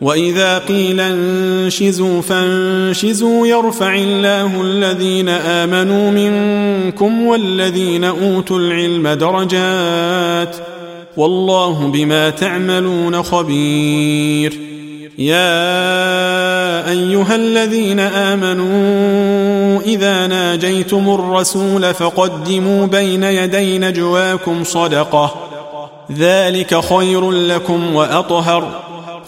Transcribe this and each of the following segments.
واذا قيل انشزوا فانشزوا يرفع الله الذين امنوا منكم والذين اوتوا العلم درجات والله بما تعملون خبير يا ايها الذين امنوا اذا ناجيتم الرسول فقدموا بين يدي نجواكم صدقه ذلك خير لكم واطهر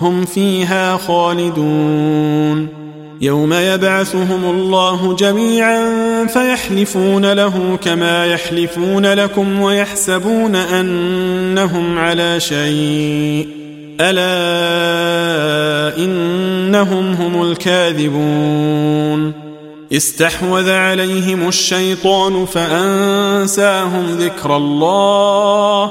هم فيها خالدون. يوم يبعثهم الله جميعا فيحلفون له كما يحلفون لكم ويحسبون أنهم على شيء. ألا إنهم هم الكاذبون. استحوذ عليهم الشيطان فأنساهم ذكر الله.